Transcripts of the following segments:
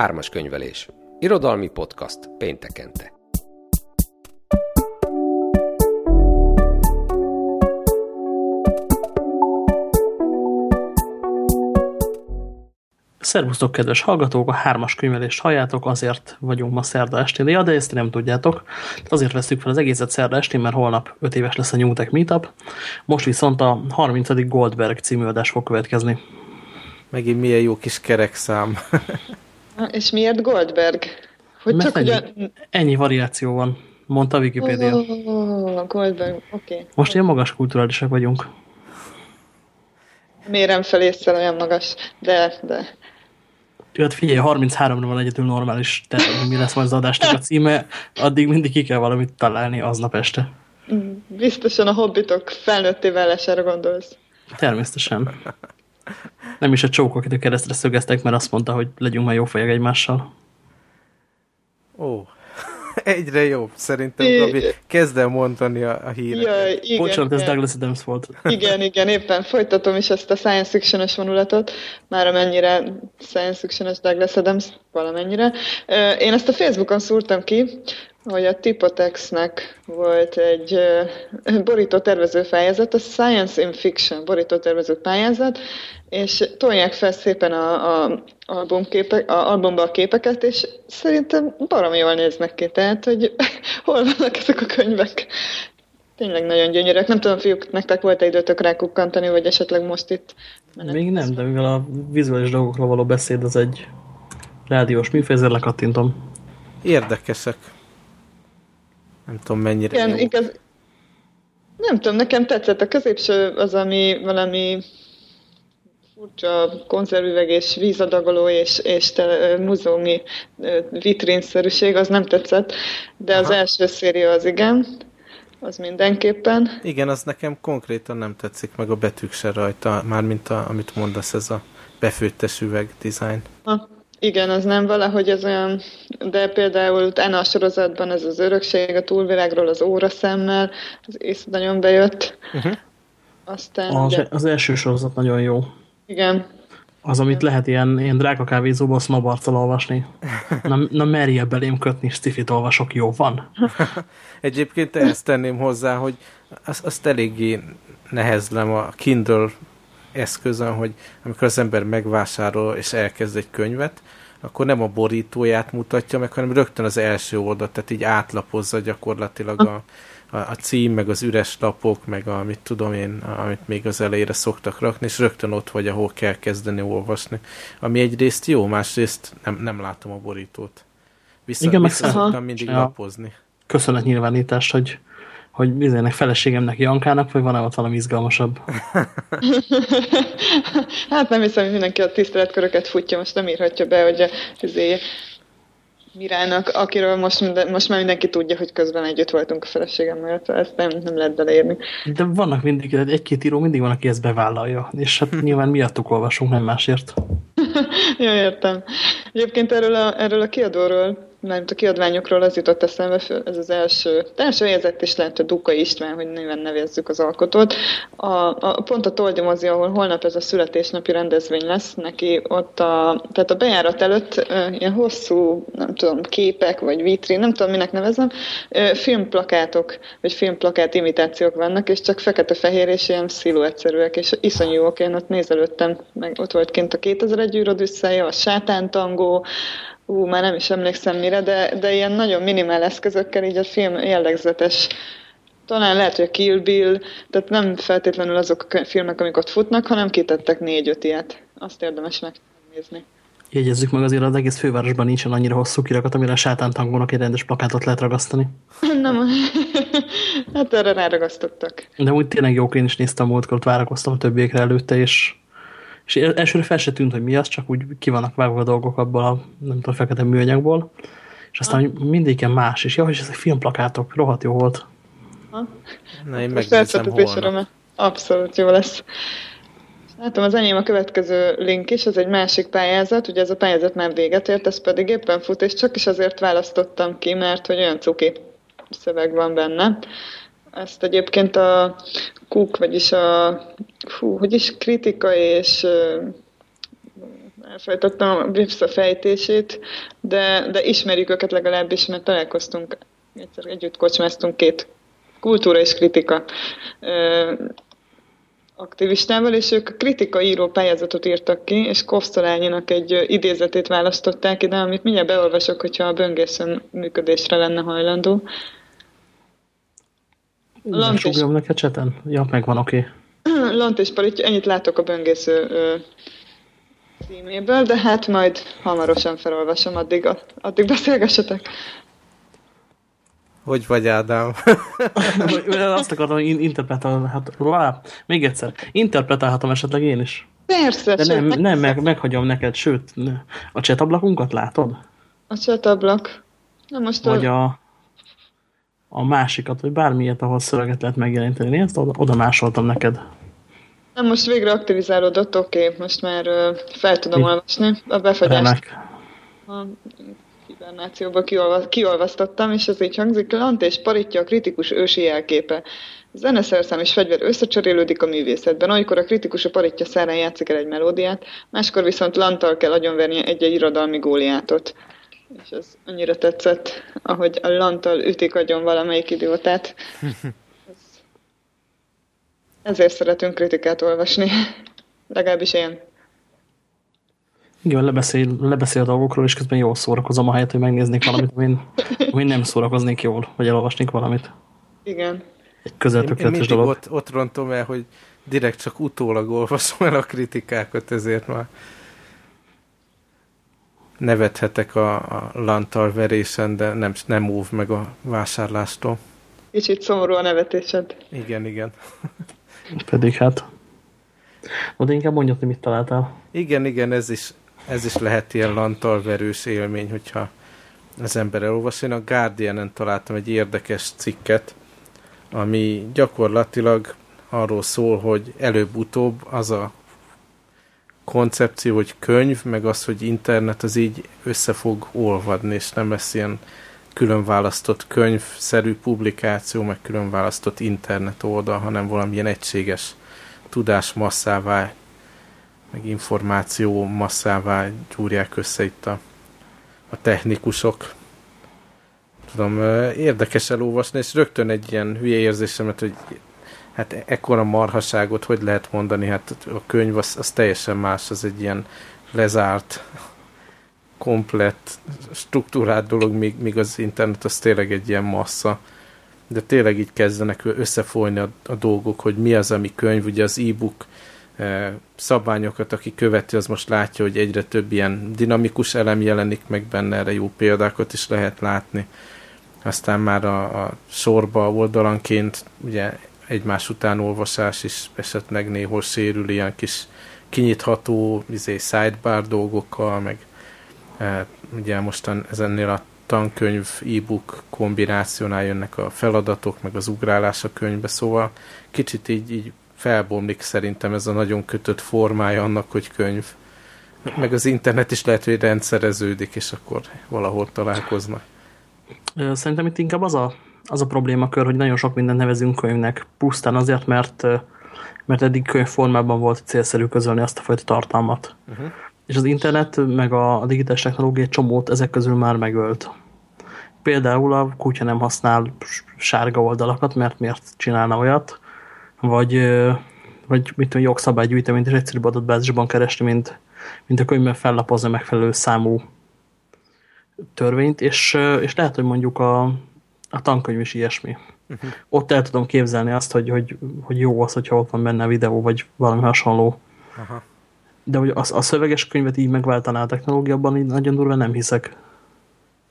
Ármas könyvelés. Irodalmi podcast péntekente. Szervusztok, kedves hallgatók! A hármas könyvelést halljátok, azért vagyunk ma szerda estén. Ja, de ezt nem tudjátok. Azért veszük fel az egészet szerda estén, mert holnap 5 éves lesz a New Tech Meetup. Most viszont a 30. Goldberg című adás fog következni. Megint milyen jó kis kerekszám. És miért Goldberg? Hogy Mert csak ennyi, ugyan... ennyi variáció van, mondta a Wikipedia. Oh, Goldberg, oké. Okay. Most ilyen magas kulturálisak vagyunk. Mérem fel észre olyan magas, de, de. Hát figyelj, 33-ra van egyetül normális terve, mi lesz majd az adásnak a címe, addig mindig ki kell valamit találni aznap este. Biztosan a hobbitok felnőtté válására gondolsz. Természetesen. Nem is a csók, akit a keresztre szögeztek, mert azt mondta, hogy legyünk már jó fejek egymással. Ó, egyre jobb. Szerintem Gabi kezd el mondani a, a híreket. Ja, igen, Bocsánat, ez Douglas Adams volt. Igen, igen, éppen folytatom is ezt a science fiction-os vonulatot, már amennyire science fiction-os Douglas Adams, valamennyire. Én ezt a Facebookon szúrtam ki, hogy a Tipotexnek volt egy borító tervező pályázat, a Science in Fiction borító tervező pályázat, és tolják fel szépen a, a, albumképe, a albumba a képeket, és szerintem baromi jól néznek ki, tehát, hogy hol vannak ezek a könyvek. Tényleg nagyon gyönyörűek. Nem tudom, fiúk, nektek volt-e időtök rákukkantani, vagy esetleg most itt? Még nem, de mivel a vizuális dolgokról való beszéd az egy rádiós műfaj, ezért lekattintom. Érdekesek. Nem tudom, mennyire Igen, jó. Igaz, nem tudom, nekem tetszett. A középső az, ami valami furcsa konzervüveg és vízadagoló és, és te, múzeumi vitrínszerűség, az nem tetszett, de Aha. az első széria az igen, az mindenképpen. Igen, az nekem konkrétan nem tetszik, meg a betűk se rajta, mármint a, amit mondasz, ez a befőttes üveg. Ha. Igen, az nem valahogy ez olyan, de például Anna a sorozatban ez az örökség a túlvilágról az óra szemmel, az ész nagyon bejött. Uh-huh. Aztán, az, ugye... az első sorozat nagyon jó. Igen. Az, amit lehet ilyen, ilyen drága kávézóban sznobarccal olvasni. Na, na merje belém kötni, stifit olvasok, jó van? Egyébként ezt tenném hozzá, hogy azt, azt eléggé nehezlem a Kindle eszközön, hogy amikor az ember megvásárol és elkezd egy könyvet, akkor nem a borítóját mutatja meg, hanem rögtön az első oldalt, tehát így átlapozza gyakorlatilag a, a, a cím, meg az üres lapok, meg a, mit tudom én, amit még az elejére szoktak rakni, és rögtön ott vagy, ahol kell kezdeni olvasni. Ami egyrészt jó, másrészt nem, nem látom a borítót. Vissza, Igen, vissza szoktam mindig ja. lapozni. Köszönet nyilvánítást, hogy hogy bizonynak feleségemnek Jankának, vagy van-e ott valami izgalmasabb? hát nem hiszem, hogy mindenki a tiszteletköröket futja, most nem írhatja be, hogy azért Mirának, akiről most, minden, most már mindenki tudja, hogy közben együtt voltunk a feleségemmel, ezt nem, nem lehet beleérni. De vannak mindig, egy-két író mindig van, aki ezt bevállalja, és hát nyilván miattuk olvasunk, nem másért. ja, értem. Egyébként erről a, erről a kiadóról mert a kiadványokról az jutott eszembe, ez az első, első helyzet is lehet, hogy Duka István, hogy néven nevezzük az alkotót. A, a, pont a Tolgyomozi, ahol holnap ez a születésnapi rendezvény lesz, neki ott a, tehát a bejárat előtt ilyen hosszú, nem tudom, képek, vagy vitrin, nem tudom, minek nevezem, filmplakátok, vagy filmplakát imitációk vannak, és csak fekete-fehér és ilyen sziluettszerűek, és iszonyú jók, én ott nézelődtem, meg ott volt kint a 2001 űrod a sátántangó, ú, már nem is emlékszem mire, de, de ilyen nagyon minimál eszközökkel így a film jellegzetes. Talán lehet, hogy a Kill Bill, tehát nem feltétlenül azok a filmek, amik ott futnak, hanem kitettek négy-öt ilyet. Azt érdemes megnézni. Jegyezzük meg azért az egész fővárosban nincsen annyira hosszú kirakat, amire a sátántangónak egy rendes plakátot lehet ragasztani. Nem, hát erre ráragasztottak. De úgy tényleg jók, én is néztem múltkor, várakoztam a többiekre előtte, és és elsőre fel se tűnt, hogy mi az, csak úgy ki vannak vágva a dolgok abból a, nem tudom, fekete műanyagból, és aztán ah. mindig más, és jó, és ezek filmplakátok, rohadt jó volt. Ha? Na, én megnézem holnap. Abszolút jó lesz. Látom, az enyém a következő link is, ez egy másik pályázat, ugye ez a pályázat már véget ért, ez pedig éppen fut, és csak is azért választottam ki, mert hogy olyan cuki szöveg van benne. Ezt egyébként a Cook, vagyis a hú, hogy is kritika és elfejtettem a visszafejtését, de, de ismerjük őket legalábbis, mert találkoztunk, egyszer együtt kocsmáztunk két kultúra és kritika aktivistával, és ők kritika író pályázatot írtak ki, és Kovszolányinak egy idézetét választották ide, amit mindjárt beolvasok, hogyha a böngészön működésre lenne hajlandó. Lant és... neked cseten? Ja, megvan, oké. Okay. Lant és Paritja, ennyit látok a böngésző ö, címéből, de hát majd hamarosan felolvasom, addig, addig beszélgessetek. Hogy vagy, Ádám? Azt akarom, hogy interpretálhatom. Hát, még egyszer. Interpretálhatom esetleg én is. Persze. De nem, nem meg, meghagyom neked, sőt, a csetablakunkat látod? A csetablak. Na most Vagy a, a másikat, vagy bármilyet, ahol szöveget lehet megjeleníteni. Én ezt oda, oda másoltam neked. Na most végre aktivizálódott, oké, okay. most már uh, fel tudom olvasni a befagyást. Remek. A hibernációba kiolvasztottam, és ez így hangzik, Lant és Paritja a kritikus ősi jelképe. Zeneszerszám és fegyver összecserélődik a művészetben. Olykor a kritikus a paritja szárán játszik el egy melódiát, máskor viszont Lantal kell agyonvernie egy-egy irodalmi góliátot. És ez annyira tetszett, ahogy a Lantal ütik agyon valamelyik idiótát. Ezért szeretünk kritikát olvasni. Legalábbis én. Igen, lebeszél, lebeszél a dolgokról, és közben jól szórakozom, a helyet, hogy megnéznék valamit, amin, amin nem szórakoznék jól, vagy elolvasnék valamit. Igen. Egy közeltökéletes dolog. Ott, ott rontom el, hogy direkt csak utólag olvasom el a kritikákat, ezért már nevethetek a, a lantal verésen, de nem, nem óv meg a vásárlástól. Kicsit szomorú a nevetésed. Igen, igen. Pedig hát. Oda inkább mondjad, hogy mit találtál. Igen, igen, ez is, ez is lehet ilyen lantalverős élmény, hogyha az ember elolvas. Én a Guardian-en találtam egy érdekes cikket, ami gyakorlatilag arról szól, hogy előbb-utóbb az a koncepció, hogy könyv, meg az, hogy internet, az így össze fog olvadni, és nem lesz ilyen külön választott könyvszerű publikáció, meg külön választott internet oldal, hanem valamilyen egységes tudásmasszává, meg információ masszává gyúrják össze itt a, a technikusok. Tudom, érdekes elolvasni, és rögtön egy ilyen hülye érzésemet, hogy hát ekkora marhaságot hogy lehet mondani, hát a könyv az, az teljesen más, az egy ilyen lezárt, komplett, struktúrált dolog, míg, míg az internet az tényleg egy ilyen massza de tényleg így kezdenek összefolyni a, a dolgok, hogy mi az, ami könyv, ugye az e-book e, szabványokat, aki követi, az most látja, hogy egyre több ilyen dinamikus elem jelenik meg benne, erre jó példákat is lehet látni. Aztán már a, a sorba oldalanként ugye egymás után olvasás is esetleg néhol sérül ilyen kis kinyitható izé, sidebar dolgokkal, meg ugye mostan ezennél a tankönyv, e-book kombinációnál jönnek a feladatok, meg az ugrálás a könyvbe, szóval kicsit így, így felbomlik szerintem ez a nagyon kötött formája annak, hogy könyv. Meg az internet is lehet, hogy rendszereződik, és akkor valahol találkoznak. Szerintem itt inkább az a, az a problémakör, hogy nagyon sok mindent nevezünk könyvnek, pusztán azért, mert, mert eddig könyvformában volt célszerű közölni azt a fajta tartalmat. Uh -huh. És az internet, meg a, a digitális technológia csomót ezek közül már megölt. Például a kutya nem használ sárga oldalakat, mert miért csinálna olyat, vagy, vagy mit tudom, jogszabálygyűjteményt és egyszerűbb adatbázisban keresni, mint, mint a könyvben fellapozni megfelelő számú törvényt, és, és lehet, hogy mondjuk a, a tankönyv is ilyesmi. Uh -huh. Ott el tudom képzelni azt, hogy, hogy, hogy jó az, hogyha ott van benne videó, vagy valami hasonló. Aha. De hogy a, a szöveges könyvet így megváltaná a technológiában, így nagyon durva nem hiszek.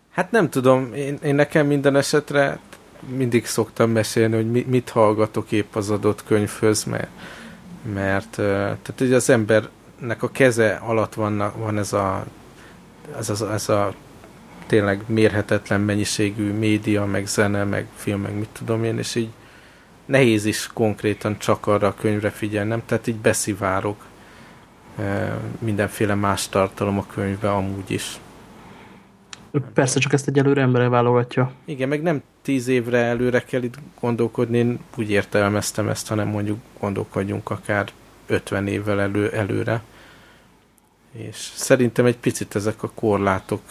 Hát nem tudom, én, én nekem minden esetre mindig szoktam mesélni, hogy mit hallgatok épp az adott könyvhöz, mert, mert tehát ugye az embernek a keze alatt van, van ez a, ez, a, ez a tényleg mérhetetlen mennyiségű média, meg zene, meg film, meg mit tudom én, és így nehéz is konkrétan csak arra a könyvre figyelnem, tehát így beszivárok mindenféle más tartalom a könyvbe amúgy is. Persze, csak ezt egy előre embere válogatja. Igen, meg nem tíz évre előre kell itt gondolkodni, én úgy értelmeztem ezt, hanem mondjuk gondolkodjunk akár 50 évvel elő, előre. És szerintem egy picit ezek a korlátok,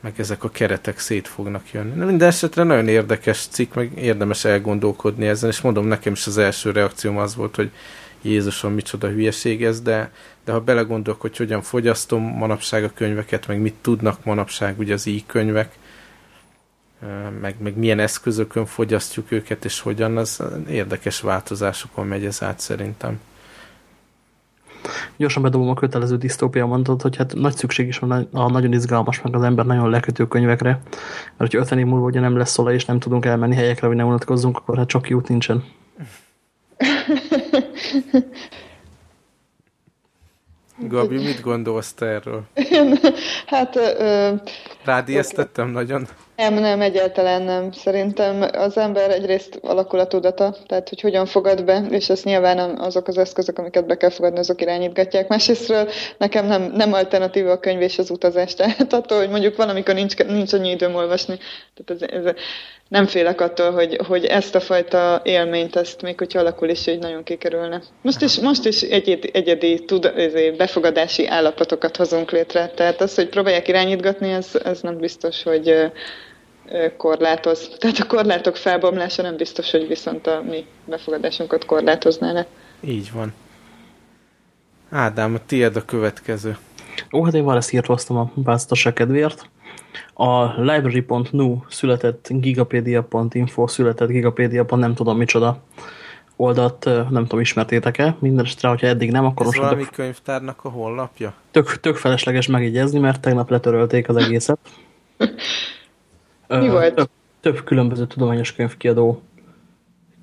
meg ezek a keretek szét fognak jönni. De minden esetre nagyon érdekes cikk, meg érdemes elgondolkodni ezen, és mondom, nekem is az első reakcióm az volt, hogy Jézusom, micsoda hülyeség ez, de, de ha belegondolok, hogy hogyan fogyasztom manapság a könyveket, meg mit tudnak manapság ugye az e-könyvek, meg, meg milyen eszközökön fogyasztjuk őket, és hogyan, az érdekes változásokon megy ez át szerintem. Gyorsan bedobom a kötelező disztópia mondatot, hogy hát nagy szükség is van a nagyon izgalmas, meg az ember nagyon lekötő könyvekre, mert hogyha 50 év múlva ugye nem lesz szóla, és nem tudunk elmenni helyekre, hogy ne unatkozzunk, akkor hát csak jót nincsen. Gabi, mit gondolsz te erről? hát... Ö, Rád ijesztettem nagyon? Nem, nem, egyáltalán nem. Szerintem az ember egyrészt alakul a tudata, tehát hogy hogyan fogad be, és ezt nyilván azok az eszközök, amiket be kell fogadni, azok irányítgatják. Másrésztről nekem nem, nem alternatíva a könyv és az utazás, tehát attól, hogy mondjuk valamikor nincs, nincs annyi időm olvasni, tehát ez, ez, nem félek attól, hogy, hogy ezt a fajta élményt, ezt még hogyha alakul is, hogy nagyon kikerülne. Most is, most is egyedi, egyedi tud, befogadási állapotokat hozunk létre, tehát az, hogy próbálják irányítgatni, ez, ez nem biztos, hogy korlátoz. Tehát a korlátok felbomlása nem biztos, hogy viszont a mi befogadásunkat korlátozná le. Így van. Ádám, a tiéd a következő. Ó, hát én már ezt írtoztam a báztatság kedvéért. A library.nu született gigapedia.info született gigapedia. nem tudom micsoda oldalt, nem tudom, ismertétek-e. Mindenesetre, hogyha eddig nem, akkor Ez most... valami tök, könyvtárnak a honlapja? Tök, tök felesleges megjegyezni, mert tegnap letörölték az egészet. Mi volt? Több, több különböző tudományos könyvkiadó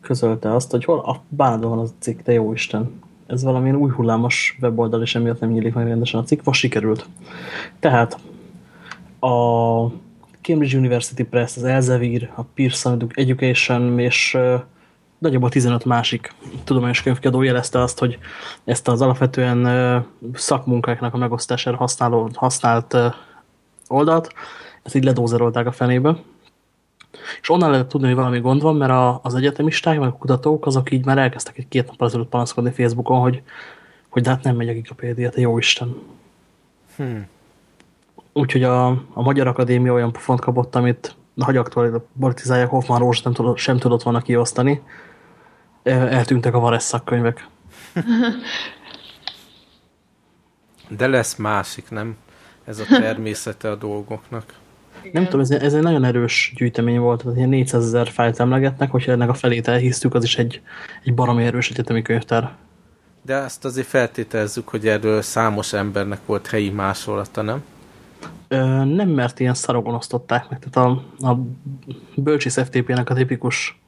közölte azt, hogy hol a bánadó van az a cikk, de jó Isten. Ez valamilyen új hullámos weboldal, és emiatt nem nyílik meg rendesen a cikk. Most sikerült. Tehát a Cambridge University Press, az Elsevier, a Pearson Education és nagyjából 15 másik tudományos könyvkiadó jelezte azt, hogy ezt az alapvetően szakmunkáknak a megosztására használó, használt oldalt ezt így ledózerolták a fenébe. És onnan lehet tudni, hogy valami gond van, mert a, az egyetemisták, meg a kutatók, azok így már elkezdtek egy két nap ezelőtt panaszkodni Facebookon, hogy, hogy de hát nem megy a Gigapédia, te jó Isten. Hmm. Úgyhogy a, a Magyar Akadémia olyan pofont kapott, amit hagy aktualizálják, Hoffman Rózs nem tudott, sem tudott volna kiosztani. Eltűntek a Varesz szakkönyvek. De lesz másik, nem? Ez a természete a dolgoknak. Igen. Nem tudom, ez, ez egy nagyon erős gyűjtemény volt, tehát ilyen 400 ezer fájlt emlegetnek, hogyha ennek a felét elhisztük, az is egy, egy baromi erős egyetemi könyvtár. De azt azért feltételezzük, hogy erről számos embernek volt helyi másolata, nem? Ö, nem, mert ilyen szarogon osztották meg. Tehát a, a bölcsész FTP-nek a tipikus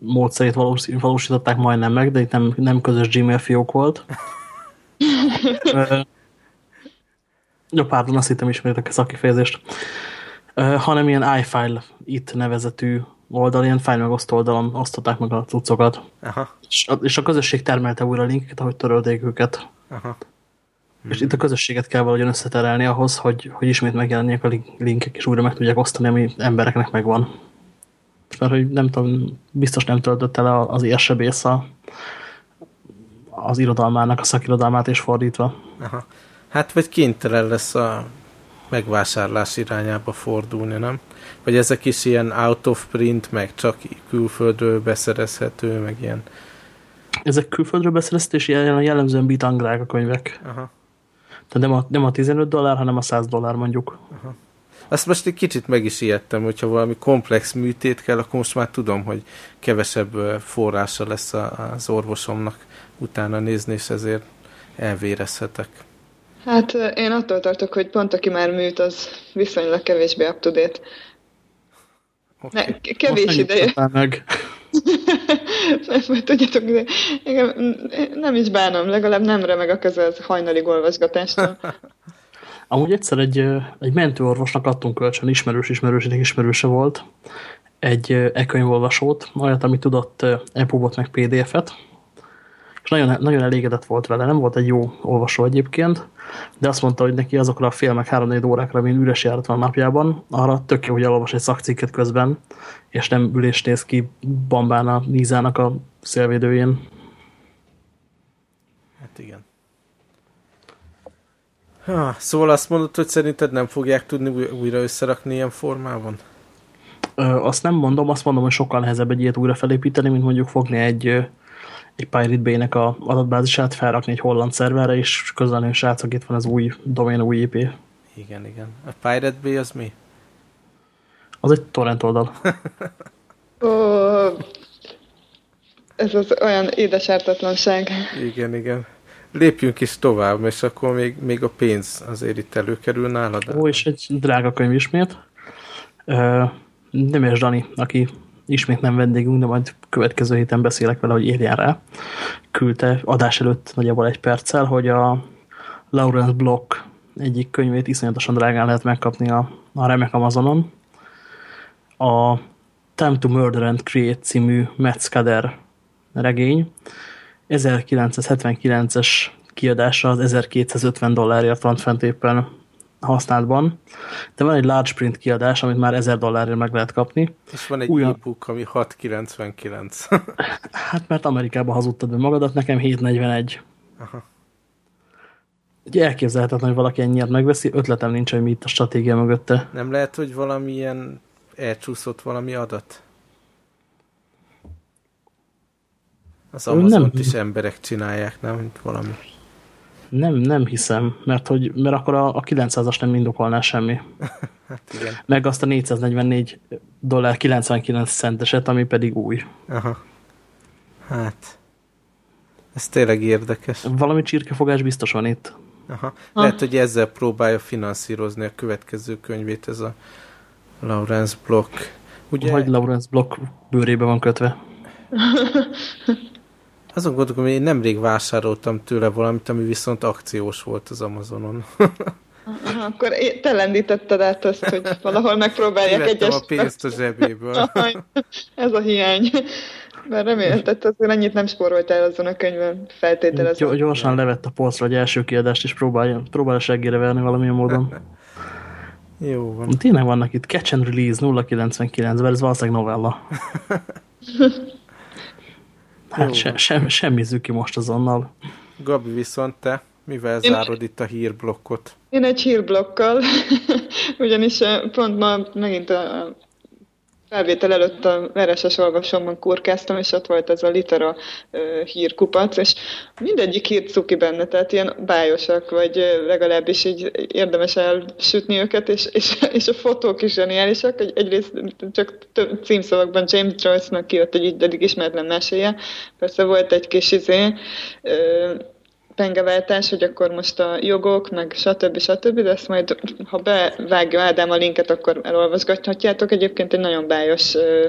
módszerét valós, valósították majdnem meg, de itt nem, nem közös Gmail fiók volt. Jó, pardon, azt hittem ismeritek a szakifejezést. Uh, hanem ilyen iFile itt nevezetű oldal, ilyen file megosztó oldalon osztották meg a cuccokat. Aha. És, a, és a közösség termelte újra a linkeket, ahogy törölték őket. Aha. És itt a közösséget kell valahogyan összeterelni ahhoz, hogy, hogy ismét megjelenjenek a linkek, és újra meg tudják osztani, ami embereknek megvan. Mert hogy nem tudom, biztos nem töltött el az érsebész a, az irodalmának a szakirodalmát, és fordítva. Aha. Hát vagy kénytelen lesz a megvásárlás irányába fordulni, nem? Vagy ezek is ilyen out of print, meg csak külföldről beszerezhető, meg ilyen... Ezek külföldről beszerezhető, és jellemzően bitangrák a könyvek. Aha. Tehát nem a, nem a 15 dollár, hanem a 100 dollár mondjuk. Aha. Azt most egy kicsit meg is ijedtem, hogyha valami komplex műtét kell, akkor most már tudom, hogy kevesebb forrása lesz az orvosomnak utána nézni, és ezért elvérezhetek. Hát én attól tartok, hogy pont aki már műt, az viszonylag kevésbé up to date. Okay. Ne, kevés Most ideje. meg. tudjátok, de nem is bánom, legalább nem remeg a közel hajnalig olvasgatástól. Amúgy egyszer egy, egy mentőorvosnak adtunk kölcsön, ismerős ismerősének ismerőse volt, egy e-könyvolvasót, olyat, ami tudott EPUB-ot meg PDF-et, és nagyon, nagyon elégedett volt vele, nem volt egy jó olvasó egyébként, de azt mondta, hogy neki azokra a fél meg három órákra, amin üres járat van napjában, arra tök jó, hogy elolvas egy szakcikket közben, és nem ülés néz ki bambán a nízának a szélvédőjén. Hát igen. Ha, szóval azt mondod, hogy szerinted nem fogják tudni újra összerakni ilyen formában? Ö, azt nem mondom, azt mondom, hogy sokkal nehezebb egy ilyet újra felépíteni, mint mondjuk fogni egy, egy Pirate Bay-nek a adatbázisát, felrakni egy holland szerverre, és közölni, hogy srácok, itt van az új domain, új IP. Igen, igen. A Pirate Bay az mi? Az egy torrent oldal. Ó, ez az olyan édesártatlanság. Igen, igen. Lépjünk is tovább, és akkor még, még a pénz azért itt előkerül nálad. Ó, és egy drága könyv ismét. Nemes Dani, aki ismét nem vendégünk, de majd következő héten beszélek vele, hogy érjen rá. Küldte adás előtt nagyjából egy perccel, hogy a Lawrence Block egyik könyvét iszonyatosan drágán lehet megkapni a, a remek Amazonon. A Time to Murder and Create című Metzkader regény 1979-es kiadása az 1250 dollárért van fent éppen használatban, de van egy large print kiadás, amit már 1000 dollárért meg lehet kapni. És van egy Ugyan... e-book, ami 699. hát mert Amerikában hazudtad be magadat, nekem 741. Aha. Ugye elképzelhetetlen, hogy valaki ennyiért megveszi, ötletem nincs, hogy mi itt a stratégia mögötte. Nem lehet, hogy valamilyen elcsúszott valami adat? Az amazon nem. is emberek csinálják, nem? Mint valami. Nem, nem hiszem, mert, hogy, mert akkor a, a 900-as nem indokolná semmi. hát igen. Meg azt a 444 dollár 99 centeset, ami pedig új. Aha. Hát, ez tényleg érdekes. Valami csirkefogás biztos van itt. Aha. Lehet, hogy ezzel próbálja finanszírozni a következő könyvét, ez a Lawrence Block. Ugye... Hogy Lawrence Block bőrébe van kötve. Azon gondolom, hogy én nemrég vásároltam tőle valamit, ami viszont akciós volt az Amazonon. Aha, akkor te lendítetted át azt, hogy valahol megpróbálják egyes... a pénzt a zsebéből. Ez a hiány. Mert remélem, tehát azért annyit nem spóroltál azon a könyvön, feltételezem. Gyorsan levett a polcra egy első kiadást, és próbálja, próbálja seggére verni valamilyen módon. Jó van. Tényleg vannak itt Catch and Release 099-ben, ez valószínűleg novella. Hát se, sem, semmi ki most azonnal. Gabi, viszont te mivel Én... zárod itt a hírblokkot? Én egy hírblokkal, ugyanis eh, pont ma megint a felvétel előtt a vereses olvasomban kurkáztam, és ott volt ez a litera hírkupac, és mindegyik hír cuki benne, tehát ilyen bájosak, vagy legalábbis így érdemes elsütni őket, és, és, és a fotók is zseniálisak, egy, egyrészt csak több címszavakban James Joyce-nak kijött egy eddig ismeretlen meséje, persze volt egy kis izé, pengeváltás, hogy akkor most a jogok, meg stb. stb. De ezt majd, ha bevágja Ádám a linket, akkor elolvasgathatjátok. Egyébként egy nagyon bájos ö,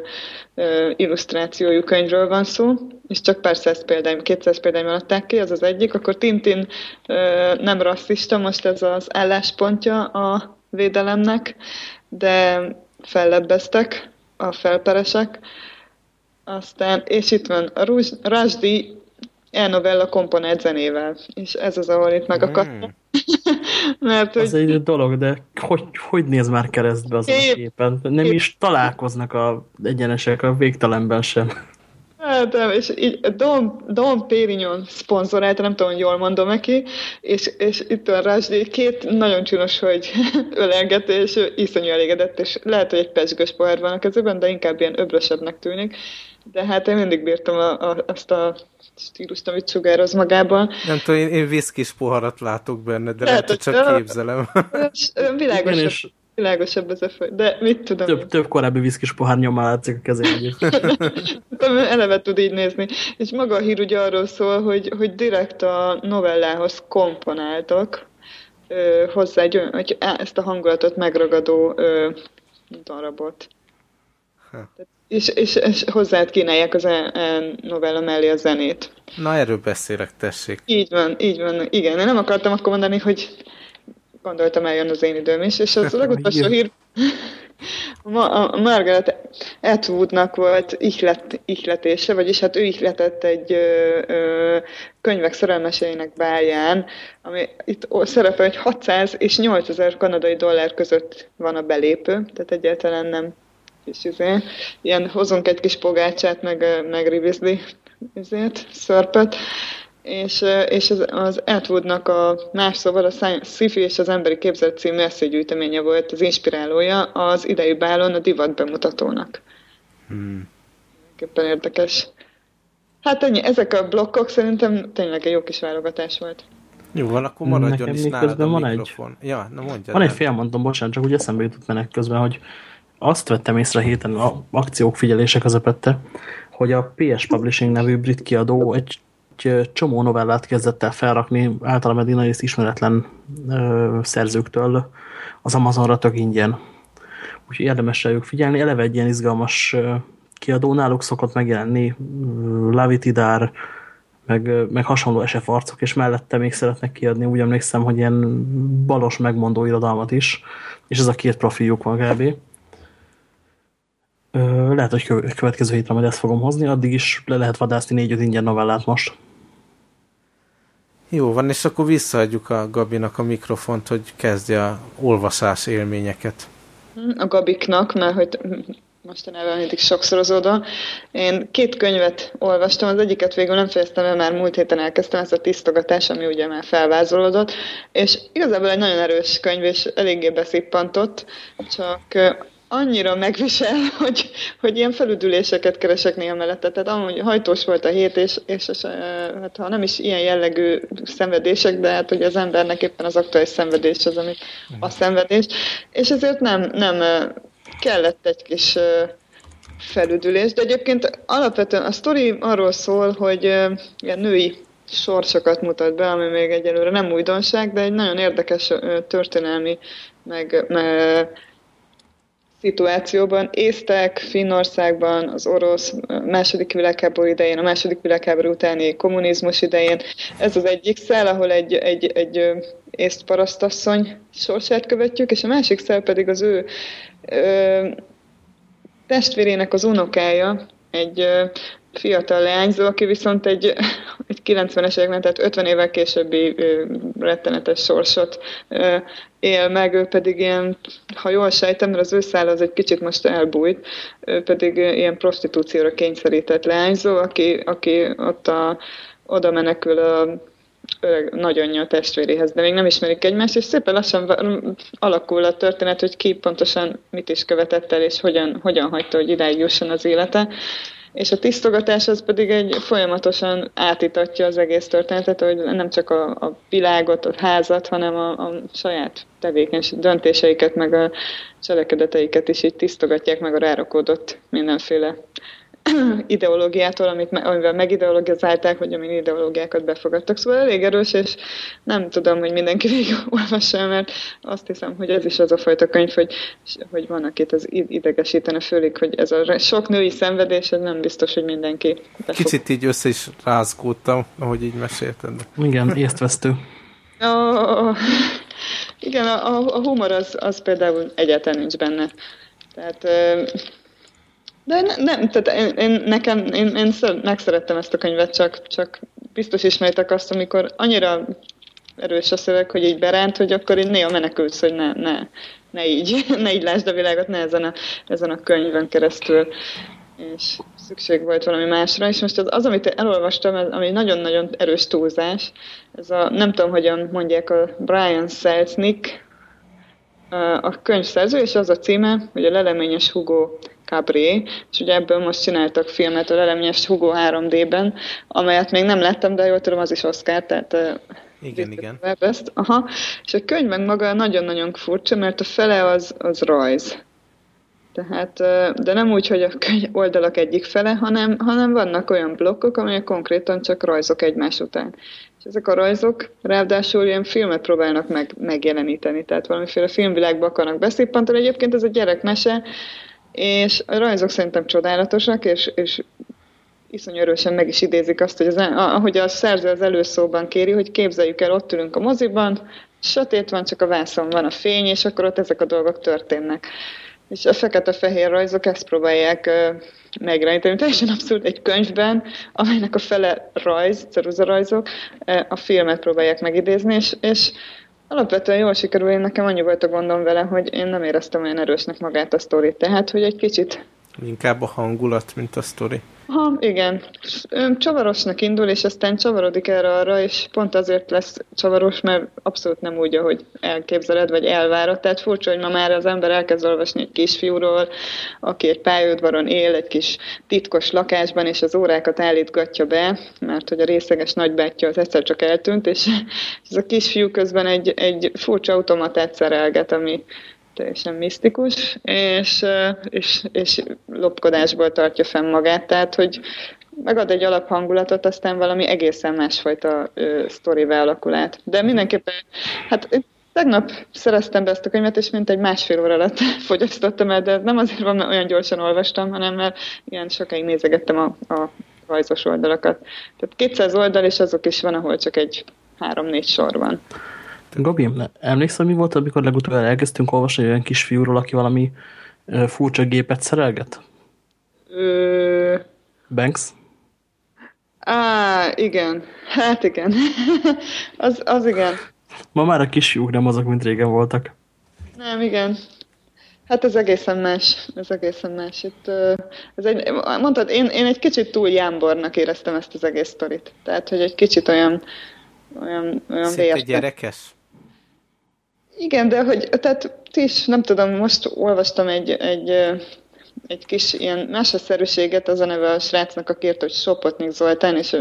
ö, illusztrációjú könyvről van szó, és csak pár száz példány, 200 példány adták ki, az az egyik. Akkor Tintin ö, nem rasszista, most ez az álláspontja a védelemnek, de fellebbeztek a felperesek. Aztán, és itt van a Rajdi elnovella komponált zenével, és ez az, ahol itt megakadtam. Mm. Mert, az hogy... egy dolog, de hogy, hogy néz már keresztbe az a képen? Nem is találkoznak a egyenesek a végtelenben sem. Hát, és így Don, Don Pérignon szponzorálta, nem tudom, hogy jól mondom neki, és, és itt a Rásdi két nagyon csinos, hogy ölelget, és ő iszonyú elégedett, és lehet, hogy egy pesgős pohár van a kezében, de inkább ilyen öbrösebbnek tűnik. De hát én mindig bírtam a, a, azt a stílust, amit sugároz magában. Nem tudom, én, én viszkis poharat látok benne, de lehet, hogy csak képzelem. Világosabb, világosabb ez a fő. De mit tudom Több, több korábbi viszkis pohár nyomán látszik a kezén. Eleve tud így nézni. És maga a hír ugye arról szól, hogy, hogy direkt a novellához komponáltak ö, hozzá egy, hogy ezt a hangulatot megragadó ö, darabot. Tehát és, és, és hozzá kínálják az e, e novella mellé a zenét. Na, erről beszélek, tessék. Így van, így van. Igen, én nem akartam akkor mondani, hogy gondoltam eljön az én időm is, és az a legutolsó hír... A Margaret Atwoodnak volt ihlet, ihletése, vagyis hát ő ihletett egy ö, ö, könyvek szerelmeseinek báján, ami itt szerepel, hogy 600 és 8000 kanadai dollár között van a belépő, tehát egyáltalán nem kis izé, ilyen hozunk egy kis pogácsát, meg, meg rivizli ezért, szörpöt, és, és az, az Atwoodnak a más szóval a Sci-Fi és az emberi képzelt című eszélygyűjteménye volt az inspirálója az idei bálon a divat bemutatónak. Hmm. Éppen érdekes. Hát ennyi, ezek a blokkok szerintem tényleg egy jó kis válogatás volt. Jó, van, akkor maradjon Nekem is nálad a van mikrofon. Egy, ja, na mondja. Van egy félmondom, bocsánat, csak úgy eszembe jutott menek közben, hogy azt vettem észre héten a akciók figyelések közepette, hogy a PS Publishing nevű brit kiadó egy, egy csomó novellát kezdett el felrakni, általában eddig nagyon ismeretlen ö, szerzőktől az Amazonra tök ingyen. Úgyhogy érdemes rájuk figyelni. Eleve egy ilyen izgalmas kiadó, náluk szokott megjelenni Lavitidár, meg, meg hasonló SF arcok, és mellette még szeretnek kiadni, úgy emlékszem, hogy ilyen balos megmondó irodalmat is, és ez a két profiljuk van kb. Lehet, hogy következő hétre majd ezt fogom hozni, addig is le lehet vadászni négy-öt ingyen novellát most. Jó van, és akkor visszaadjuk a Gabinak a mikrofont, hogy kezdje a olvasás élményeket. A Gabiknak, mert hogy mostanában mindig sokszorozódva. Én két könyvet olvastam, az egyiket végül nem fejeztem el, már múlt héten elkezdtem ezt a tisztogatás, ami ugye már felvázolódott, és igazából egy nagyon erős könyv, és eléggé beszippantott, csak annyira megvisel, hogy, hogy ilyen felüdüléseket keresek néha mellette. Tehát amúgy hajtós volt a hét, és, és, és hát, ha nem is ilyen jellegű szenvedések, de hát hogy az embernek éppen az aktuális szenvedés az, ami a szenvedés. És ezért nem, nem kellett egy kis felüdülés, de egyébként alapvetően a sztori arról szól, hogy ilyen női sorsokat mutat be, ami még egyelőre nem újdonság, de egy nagyon érdekes történelmi meg, meg szituációban. Észtek Finnországban, az orosz második világháború idején, a második világháború utáni kommunizmus idején. Ez az egyik szál, ahol egy, egy, egy észt parasztasszony sorsát követjük, és a másik szál pedig az ő ö, testvérének az unokája, egy ö, fiatal leányzó, aki viszont egy, egy 90-es években, tehát 50 évvel későbbi ö, rettenetes sorsot ö, él meg, ő pedig ilyen, ha jól sejtem, mert az ő száll az egy kicsit most elbújt, ő pedig ilyen prostitúcióra kényszerített leányzó, aki, aki ott a, oda menekül a öreg nagyanyja a testvéréhez, de még nem ismerik egymást, és szépen lassan alakul a történet, hogy ki pontosan mit is követett el, és hogyan, hogyan hagyta, hogy idáig jusson az élete. És a tisztogatás az pedig egy folyamatosan átítatja az egész történetet, hogy nem csak a, a világot, a házat, hanem a, a saját tevékenység, döntéseiket, meg a cselekedeteiket is így tisztogatják, meg a rárakódott mindenféle ideológiától, amit, amivel megideologizálták, vagy amin ideológiákat befogadtak. Szóval elég erős, és nem tudom, hogy mindenki végig olvassa, mert azt hiszem, hogy ez is az a fajta könyv, hogy, hogy van, akit az idegesítene főleg, hogy ez a sok női szenvedés, ez nem biztos, hogy mindenki befog. Kicsit így össze is rázgódtam, ahogy így mesélted. Igen, észtvesztő. A, igen, a, a humor az, az például egyáltalán nincs benne. Tehát de ne, nem, tehát én, én, nekem, én, én megszerettem ezt a könyvet, csak, csak biztos ismeritek azt, amikor annyira erős a szöveg, hogy így beránt, hogy akkor így néha menekülsz, hogy ne, ne, ne így, ne így lásd a világot, ne ezen a, ezen a könyvön keresztül. És szükség volt valami másra, és most az, az amit elolvastam, ez, ami nagyon-nagyon erős túlzás, ez a, nem tudom, hogyan mondják, a Brian Selznick, a könyv szerző, és az a címe, hogy a leleményes Hugo Cabré, és ugye ebből most csináltak filmet a leleményes Hugo 3D-ben, amelyet még nem láttam, de jól tudom, az is Oscar, tehát igen, igen. Ezt. Aha. És a könyv meg maga nagyon-nagyon furcsa, mert a fele az, az rajz. Tehát, de nem úgy, hogy a könyv oldalak egyik fele, hanem, hanem vannak olyan blokkok, amelyek konkrétan csak rajzok egymás után. Ezek a rajzok ráadásul ilyen filmet próbálnak meg, megjeleníteni, tehát valamiféle filmvilágba akarnak beszippantani. Egyébként ez a gyerekmese, és a rajzok szerintem csodálatosak, és, és iszonyú erősen meg is idézik azt, hogy az, ahogy a szerző az előszóban kéri, hogy képzeljük el, ott ülünk a moziban, sötét van, csak a vászon van a fény, és akkor ott ezek a dolgok történnek. És a fekete-fehér rajzok ezt próbálják uh, megjeleníteni. Teljesen abszolút egy könyvben, amelynek a fele rajz, ceruzarajzok, uh, a filmet próbálják megidézni, és, és Alapvetően jól sikerül, én nekem annyi volt a gondom vele, hogy én nem éreztem olyan erősnek magát a sztorit, tehát hogy egy kicsit Inkább a hangulat, mint a sztori. Ha, igen. Csavarosnak indul, és aztán csavarodik erre arra, és pont azért lesz csavaros, mert abszolút nem úgy, ahogy elképzeled, vagy elvárod. Tehát furcsa, hogy ma már az ember elkezd olvasni egy kisfiúról, aki egy pályaudvaron él, egy kis titkos lakásban, és az órákat állítgatja be, mert hogy a részeges nagybátyja az egyszer csak eltűnt, és ez a kisfiú közben egy, egy furcsa automatát szerelget, ami teljesen misztikus, és, és, és lopkodásból tartja fenn magát, tehát hogy megad egy alaphangulatot, aztán valami egészen másfajta ö, sztori alakul át. De mindenképpen, hát tegnap szereztem be ezt a könyvet, és mint egy másfél óra alatt fogyasztottam el, de nem azért van, mert olyan gyorsan olvastam, hanem mert ilyen sokáig nézegettem a, a rajzos oldalakat. Tehát 200 oldal, és azok is van, ahol csak egy három-négy sor van. Gabi, emlékszel, mi volt, amikor legutóbb elkezdtünk olvasni olyan kisfiúról, aki valami furcsa gépet szerelget? Ö... Banks? Á, igen. Hát igen. az, az igen. Ma már a kisfiúk nem azok, mint régen voltak. Nem, igen. Hát ez egészen más. Ez egészen más. Itt, ez egy, mondtad, én, én egy kicsit túl jámbornak éreztem ezt az egész sztorit. Tehát, hogy egy kicsit olyan olyan, olyan Szinte gyerekes? Igen, de hogy, tehát is, nem tudom, most olvastam egy, egy, egy kis ilyen másaszerűséget, az a neve a srácnak, aki írt, hogy Sopotnik Zoltán, és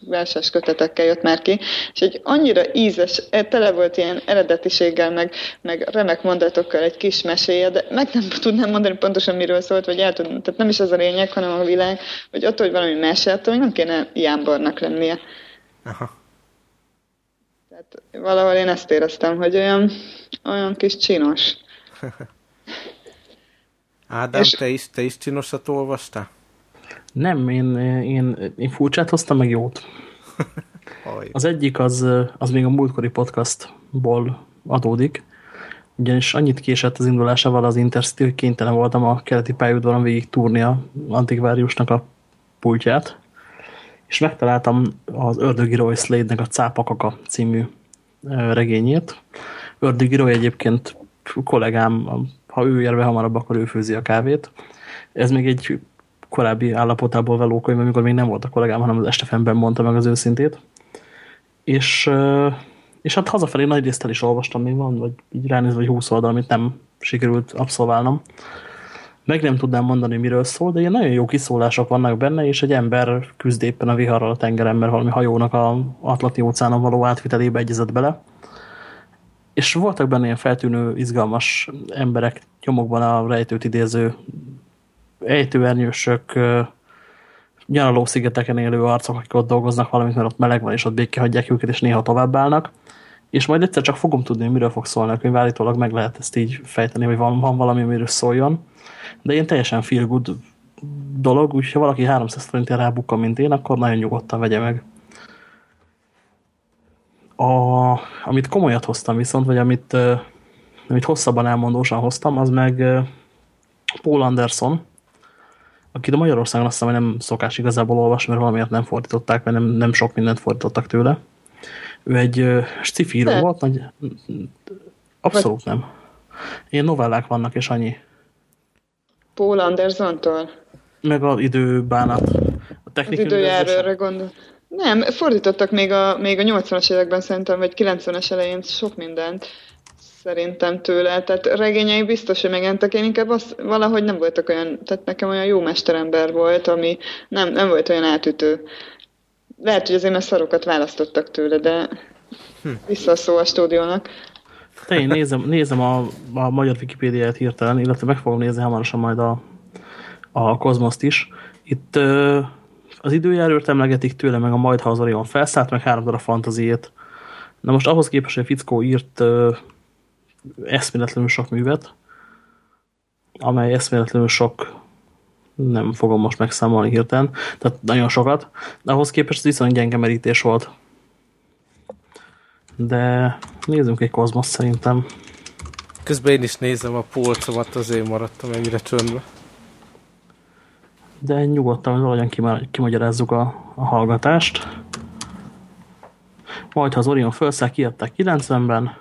verses kötetekkel jött már ki, és egy annyira ízes, tele volt ilyen eredetiséggel, meg, meg remek mondatokkal egy kis meséje, de meg nem tudnám mondani pontosan miről szólt, vagy el tudom, tehát nem is az a lényeg, hanem a világ, hogy attól, hogy valami mese, attól, hogy nem kéne jámbornak lennie. Aha. Tehát valahol én ezt éreztem, hogy olyan, olyan kis csinos. Ádám, És... te is, te is csinosat olvastál? Nem, én, én, én furcsát hoztam, meg jót. az egyik az, az még a múltkori podcastból adódik, ugyanis annyit késett az indulásával az Intercity, hogy kénytelen voltam a keleti pályaudvaron végig túrni a antikváriusnak a pultját, és megtaláltam az Ördögi Roy Slade-nek a Cápakaka című regényét. Ördögi Roy egyébként kollégám, ha ő ér be hamarabb, akkor ő főzi a kávét. Ez még egy korábbi állapotából való könyv, amikor még nem volt a kollégám, hanem az estefemben mondta meg az őszintét. És, és hát hazafelé nagy részt el is olvastam, még van, vagy így ránézve, vagy 20 oldal, amit nem sikerült abszolválnom meg nem tudnám mondani, miről szól, de ilyen nagyon jó kiszólások vannak benne, és egy ember küzd éppen a viharral a tengeren, mert valami hajónak a Atlanti óceánon való átvitelébe egyezett bele. És voltak benne ilyen feltűnő, izgalmas emberek, nyomokban a rejtőt idéző ejtőernyősök, nyaraló szigeteken élő arcok, akik ott dolgoznak valamit, mert ott meleg van, és ott béke hagyják őket, és néha továbbállnak. És majd egyszer csak fogom tudni, hogy miről fog szólni a állítólag meg lehet ezt így fejteni, hogy van, van valami, miről szóljon de én teljesen feel good dolog, úgyhogy ha valaki 300 forintért rábukka, mint én, akkor nagyon nyugodtan vegye meg. A, amit komolyat hoztam viszont, vagy amit, amit hosszabban elmondósan hoztam, az meg Paul Anderson, akit a Magyarországon azt hiszem, hogy nem szokás igazából olvasni, mert valamiért nem fordították, mert nem, nem sok mindent fordítottak tőle. Ő egy sci volt, nagy, abszolút nem. Ilyen novellák vannak, és annyi. Paul Anderson-tól? Meg az időbánat. A az időjárőre gondol. Nem, fordítottak még a, még a 80-as években szerintem, vagy 90-es elején sok mindent szerintem tőle. Tehát regényei biztos, hogy megjelentek. Én inkább az, valahogy nem voltak olyan, tehát nekem olyan jó mesterember volt, ami nem, nem volt olyan átütő. Lehet, hogy azért mert szarokat választottak tőle, de hm. vissza a szó a stúdiónak. Te én nézem, nézem a, a magyar Wikipédiát hirtelen, illetve meg fogom nézni hamarosan majd a, a Kozmoszt is. Itt ö, az időjárőt emlegetik tőle, meg a majd ha az Orion felszállt, meg három darab fantaziét. Na most ahhoz képest, hogy fickó írt ö, eszméletlenül sok művet, amely eszméletlenül sok nem fogom most megszámolni hirtelen, tehát nagyon sokat, de ahhoz képest viszonylag gyenge merítés volt de nézzünk egy kozmosz szerintem. Közben én is nézem a polcomat, azért maradtam ennyire csöndbe. De nyugodtan, hogy valahogyan kimagyarázzuk a, a hallgatást. Majd, ha az Orion felszáll, kiadták 90-ben,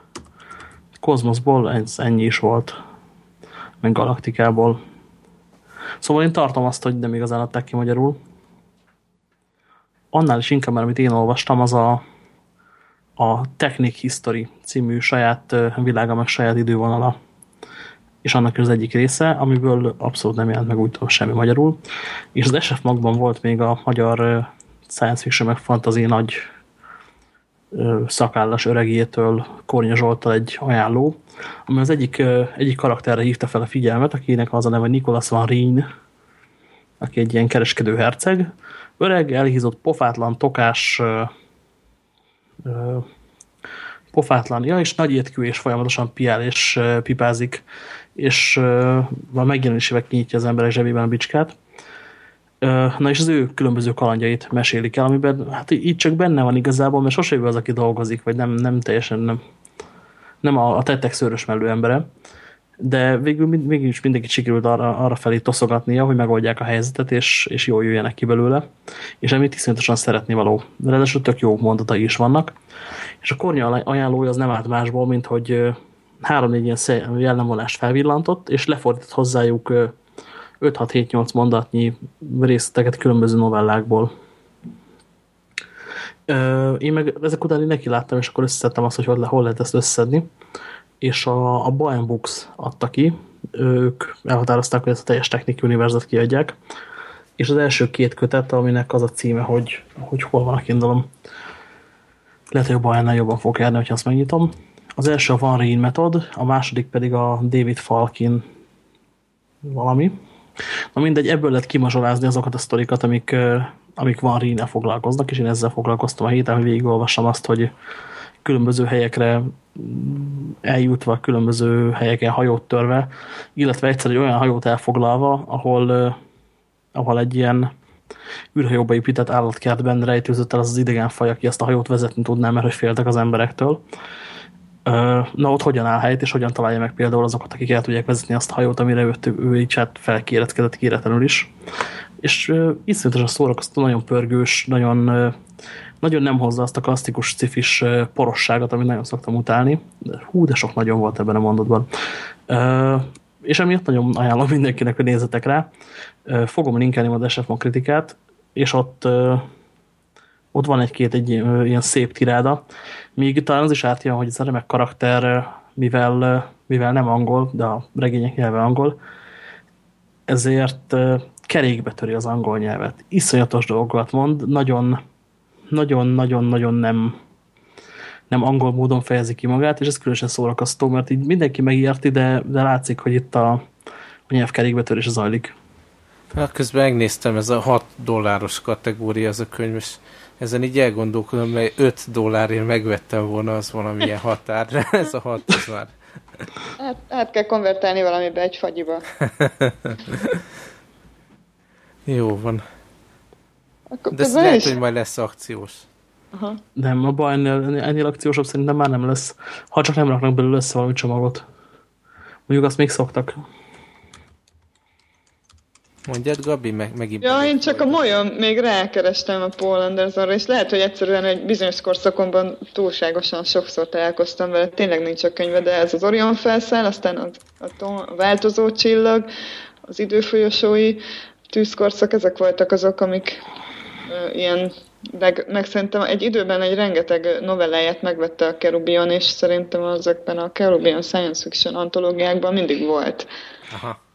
Kozmoszból ennyi is volt, meg Galaktikából. Szóval én tartom azt, hogy nem igazán adták ki magyarul. Annál is inkább, mert amit én olvastam, az a, a Technic History című saját világa, meg saját idővonala. És annak az egyik része, amiből abszolút nem jelent meg úgy semmi magyarul. És az SF magban volt még a magyar science fiction meg fantasy nagy szakállas öregétől, Kornya Zsoltal egy ajánló, ami az egyik, egyik karakterre hívta fel a figyelmet, akinek az a neve Nicholas van Rijn, aki egy ilyen kereskedő herceg. Öreg, elhízott, pofátlan, tokás, pofátlan, ja, és nagy étkű, és folyamatosan piál, és pipázik, és a megjelenésével kinyitja az emberek zsebében a bicskát. Na és az ő különböző kalandjait mesélik el, amiben hát így csak benne van igazából, mert sose ő az, aki dolgozik, vagy nem, nem teljesen nem, nem a, a tettek szőrös mellő embere, de végül mégis mindenkit sikerült arra, arra felé toszogatnia, hogy megoldják a helyzetet, és, és jól jöjjenek ki belőle, és amit iszonyatosan szeretni való. De ráadásul tök jó mondatai is vannak. És a kornya ajánlója az nem állt másból, mint hogy három-négy ilyen jellemvonást felvillantott, és lefordított hozzájuk 5-6-7-8 mondatnyi részleteket különböző novellákból. Én meg ezek után neki láttam, és akkor összeszedtem azt, hogy hol, hol lehet ezt összedni. És a, a Boeing Books adta ki, ők elhatározták, hogy ezt a teljes Technic Universe-et kiadják, és az első két kötet, aminek az a címe, hogy, hogy hol van a kindolom. Lehet, hogy a Boeing-nál jobban fog járni, hogyha azt megnyitom. Az első a Van Reen Method, a második pedig a David Falkin valami, Na mindegy, ebből lehet kimazsolázni azokat a sztorikat, amik, amik van Rine foglalkoznak, és én ezzel foglalkoztam a héten, hogy végigolvassam azt, hogy különböző helyekre eljutva, különböző helyeken hajót törve, illetve egyszer egy olyan hajót elfoglalva, ahol, ahol egy ilyen űrhajóba épített állatkertben rejtőzött el az az idegen faj, aki ezt a hajót vezetni tudná, mert hogy féltek az emberektől. Na ott hogyan áll helyet, és hogyan találja meg például azokat, akik el tudják vezetni azt a hajót, amire ő, ő így hát felkéretkedett kéretlenül is. És uh, iszonyatosan szórakoztató, nagyon pörgős, nagyon, uh, nagyon nem hozza azt a klasszikus cifis uh, porosságot, amit nagyon szoktam utálni. Hú, de sok nagyon volt ebben a mondatban. Uh, és emiatt nagyon ajánlom mindenkinek, hogy nézzetek rá. Uh, fogom linkelni majd SFMO kritikát, és ott uh, ott van egy-két egy ilyen szép tiráda, míg talán az is átjön, hogy ez a remek karakter, mivel, mivel nem angol, de a regények nyelve angol, ezért kerékbe töri az angol nyelvet. Iszonyatos dolgokat mond, nagyon nagyon-nagyon-nagyon nem, nem angol módon fejezi ki magát, és ez különösen szórakoztó, mert így mindenki megérti, de, de látszik, hogy itt a, a nyelvkerékbetörés zajlik. Hát közben megnéztem, ez a 6 dolláros kategória az a könyv, és ezen így elgondolkodom, mert 5 dollárért megvettem volna az valamilyen határ, de ez a 6 az már. Hát, át kell konvertálni valamibe egy fagyiba. Jó van. Akkor de ez lehet, is... hogy majd lesz akciós. Aha. Nem, a baj ennél, ennél akciósabb szerintem már nem lesz. Ha csak nem raknak belőle össze valami csomagot. Mondjuk azt még szoktak. Mondjad, Gabi, meg, megint... Ja, én csak a molyon még rákerestem a Paul Andersonra, és lehet, hogy egyszerűen egy bizonyos korszakomban túlságosan sokszor találkoztam vele, tényleg nincs a könyve, de ez az Orion felszáll, aztán az, a, a változó csillag, az időfolyosói tűzkorszak, ezek voltak azok, amik uh, ilyen meg, meg szerintem egy időben egy rengeteg novelláját megvette a Kerubion, és szerintem azokban a Kerubion science fiction antológiákban mindig volt. Aha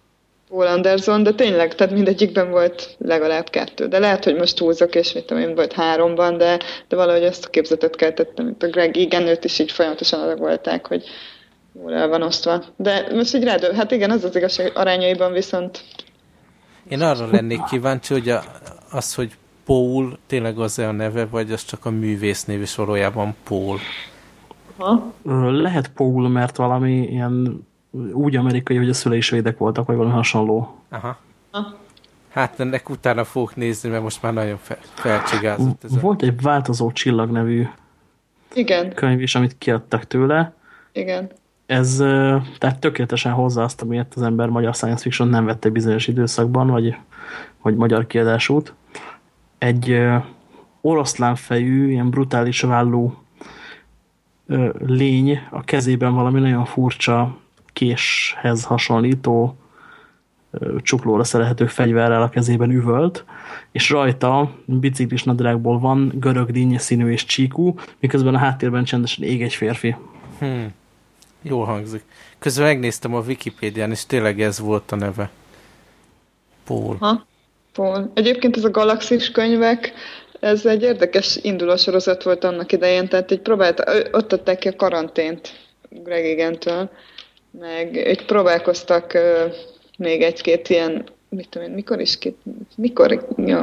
Paul Anderson, de tényleg, tehát mindegyikben volt legalább kettő. De lehet, hogy most túlzok, és mit tudom én, volt háromban, de, de valahogy ezt a képzetet keltettem, mint a Greg Egan, őt is így folyamatosan adagolták, hogy jól el van osztva. De most így rádő, hát igen, az az igazság, arányaiban viszont... Én arra lennék kíváncsi, hogy a, az, hogy Paul tényleg az-e a neve, vagy az csak a művész név, és valójában Paul. Ha? Lehet Paul, mert valami ilyen úgy amerikai, hogy a szülei svédek voltak, vagy valami hasonló. Aha. Hát ennek utána fogok nézni, mert most már nagyon fel, felcsigázott. Ez Volt a... egy változó csillag nevű Igen. könyv is, amit kiadtak tőle. Igen. Ez tehát tökéletesen hozza azt, amiért az ember magyar science fiction nem vette bizonyos időszakban, vagy, vagy magyar kiadásút. Egy oroszlánfejű, ilyen brutális vállú lény a kezében valami nagyon furcsa késhez hasonlító csuklóra szerelhető fegyverrel a kezében üvölt, és rajta biciklis nadrágból van görög dinnye színű és csíkú, miközben a háttérben csendesen ég egy férfi. Hmm. Jól hangzik. Közben megnéztem a Wikipédián, és tényleg ez volt a neve. Paul. Ha, Paul. Egyébként ez a galaxis könyvek, ez egy érdekes indulósorozat volt annak idején, tehát így próbált, ott adták ki a karantént Greg Igentől, meg egy próbálkoztak uh, még egy-két ilyen, mit tudom én, mikor is, két, mikor, ja,